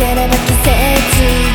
からの季節